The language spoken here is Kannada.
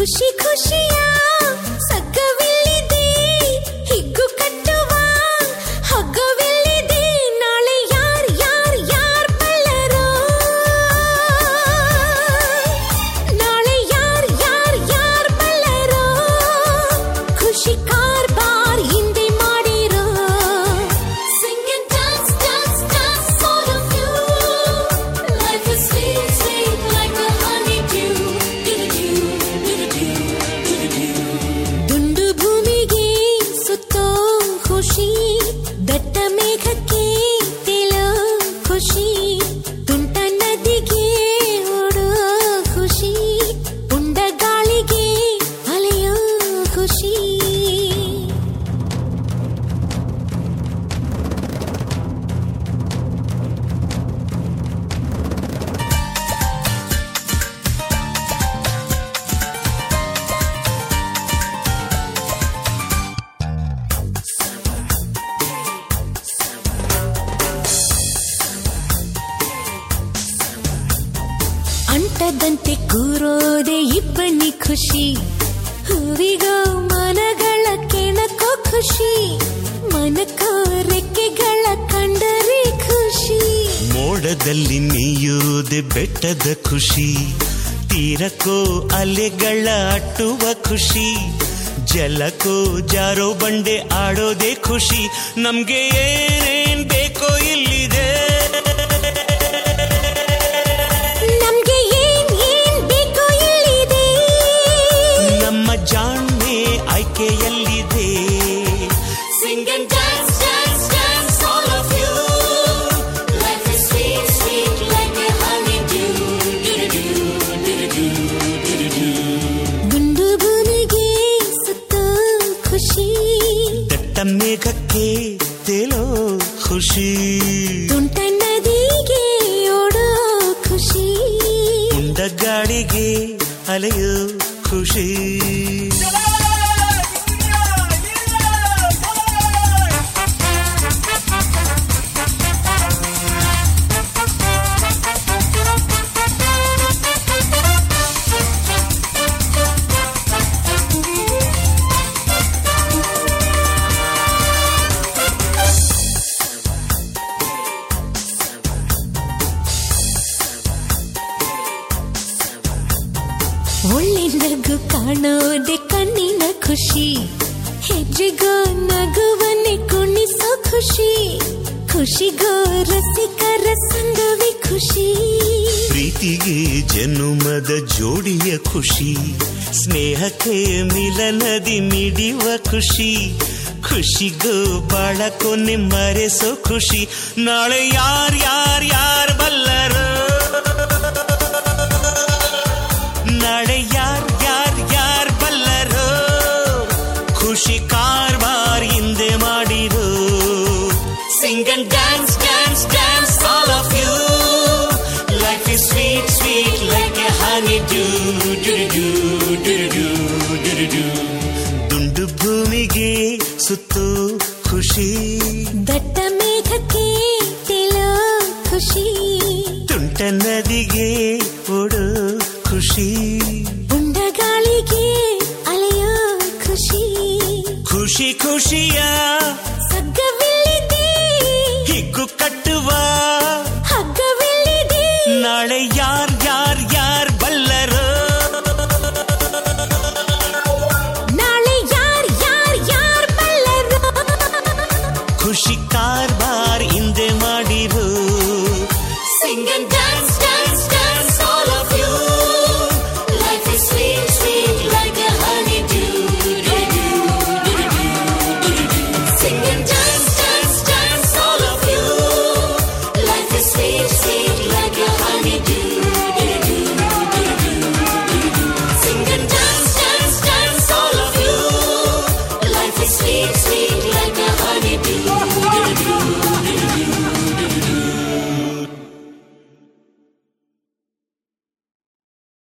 खुशी खुशी ಕೂರೋದೆ ಇಬ್ಬನಿ ಖುಷಿ. ಹೂವಿಗೋ ಮನಗಳ ಕೆಣಕೋ ಖುಷಿ. ಮನಕೋ ರೆಕ್ಕೆಗಳ ಕಂಡರೆ ಖುಷಿ. ಮೋಡದಲ್ಲಿ ನೀಯೋದೆ ಬೆಟ್ಟದ ಖುಷಿ. ತೀರಕ್ಕೋ ಅಲೆಗಳ ಅಟ್ಟುವ ಖುಷಿ. ಜಲಕ್ಕೋ ಜಾರೋ ಬಂಡೆ ಆಡೋದೆ ಖುಷಿ. ನಮ್ಗೆ ಏನೇನ್ ಬೇಕೋ ಇಲ್ಲಿದೆ. ಮೇಘಕ್ಕೆ ತೇಲೋ ಖುಷಿ. ತುಂಟ ನದಿಗೆ ಓಡೋ ಖುಷಿ. ಉಂಡ ಗಾಡಿಗೆ ಅಲೆಯೋ ಖುಷಿ. ಒಳ್ಳೆ ನಗು ಕಾಣೋದೆ ಕಣ್ಣಿನ ಖುಷಿ. ಹೆಜ್ಜೆಗೋ ನಗುವನ್ನೇ ಕುಣಿಸೋ ಖುಷಿ. ಖುಷಿಗೋ ರಸಿಕರ ಸಂಗವೇ ಖುಷಿ. ಪ್ರೀತಿಗೆ ಜನುಮದ ಜೋಡಿಯ ಖುಷಿ. ಸ್ನೇಹಕ್ಕೆ ಮಿಲನದಿ ಮಿಡಿಯುವ ಖುಷಿ. ಖುಷಿಗೂ ಬಾಳ ಕೊನೆ ಮರೆಸೋ ಖುಷಿ. ನಾಳೆ ಯಾರ್ ಯಾರ್ ಯಾರ್ ಬಲ್ಲರು sing and dance dance dance all of you life is sweet sweet Do do do do dew dew dew ದುಂಡು ಭೂಮಿಗೆ ಸುತ್ತು ಖುಷಿ. ದಟ್ಟ ಮೇಘಕ್ಕೆ ತೇಲೋ ಖುಷಿ. ತುಂಟ ನದಿಗೆ ಓಡೋ ಖುಷಿ.